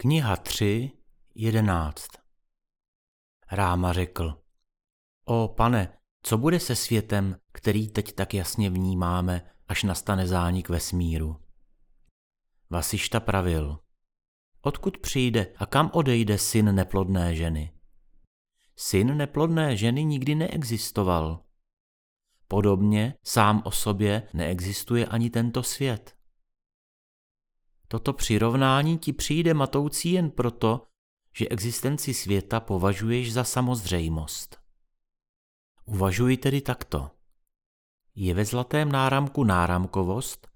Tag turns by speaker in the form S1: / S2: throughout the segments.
S1: Kniha 3, 11 Ráma řekl, O pane, co bude se světem, který teď tak jasně vnímáme, až nastane zánik vesmíru? Vasišta pravil, odkud přijde a kam odejde syn neplodné ženy? Syn neplodné ženy nikdy neexistoval. Podobně sám o sobě neexistuje ani tento svět. Toto přirovnání ti přijde matoucí jen proto, že existenci světa považuješ za samozřejmost. Uvažuji tedy takto. Je ve zlatém náramku náramkovost,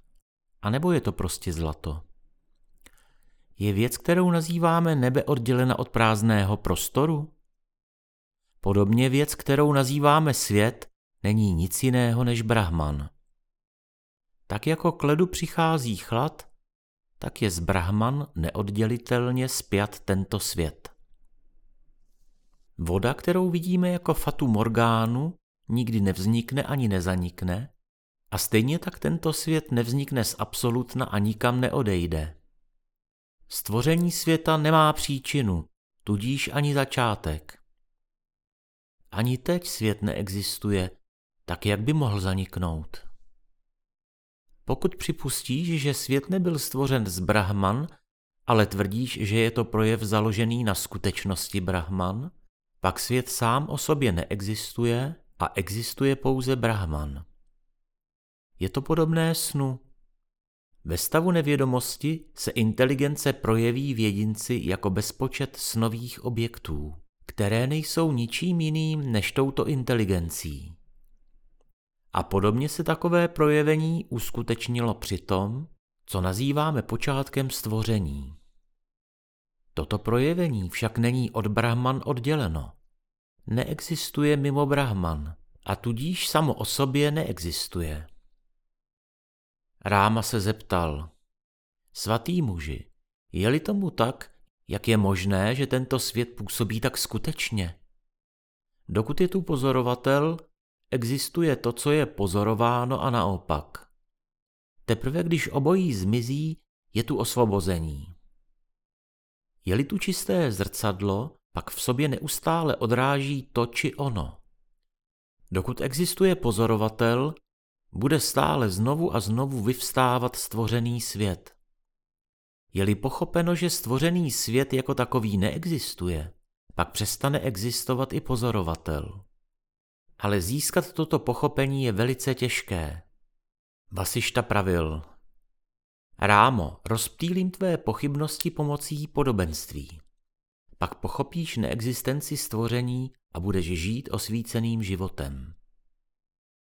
S1: anebo je to prostě zlato? Je věc, kterou nazýváme nebe oddělena od prázdného prostoru? Podobně věc, kterou nazýváme svět, není nic jiného než Brahman. Tak jako k ledu přichází chlad, tak je z Brahman neoddělitelně spjat tento svět. Voda, kterou vidíme jako fatu morgánu, nikdy nevznikne ani nezanikne, a stejně tak tento svět nevznikne z absolutna a nikam neodejde. Stvoření světa nemá příčinu, tudíž ani začátek. Ani teď svět neexistuje, tak jak by mohl zaniknout? Pokud připustíš, že svět nebyl stvořen z Brahman, ale tvrdíš, že je to projev založený na skutečnosti Brahman, pak svět sám o sobě neexistuje a existuje pouze Brahman. Je to podobné snu. Ve stavu nevědomosti se inteligence projeví v jedinci jako bezpočet snových objektů, které nejsou ničím jiným než touto inteligencí. A podobně se takové projevení uskutečnilo při tom, co nazýváme počátkem stvoření. Toto projevení však není od Brahman odděleno. Neexistuje mimo Brahman a tudíž samo o sobě neexistuje. Ráma se zeptal, svatý muži, je-li tomu tak, jak je možné, že tento svět působí tak skutečně? Dokud je tu pozorovatel, existuje to, co je pozorováno a naopak. Teprve když obojí zmizí, je tu osvobození. Je-li tu čisté zrcadlo, pak v sobě neustále odráží to či ono. Dokud existuje pozorovatel, bude stále znovu a znovu vyvstávat stvořený svět. Je-li pochopeno, že stvořený svět jako takový neexistuje, pak přestane existovat i pozorovatel ale získat toto pochopení je velice těžké. Vasišta pravil. Rámo, rozptýlím tvé pochybnosti pomocí podobenství. Pak pochopíš neexistenci stvoření a budeš žít osvíceným životem.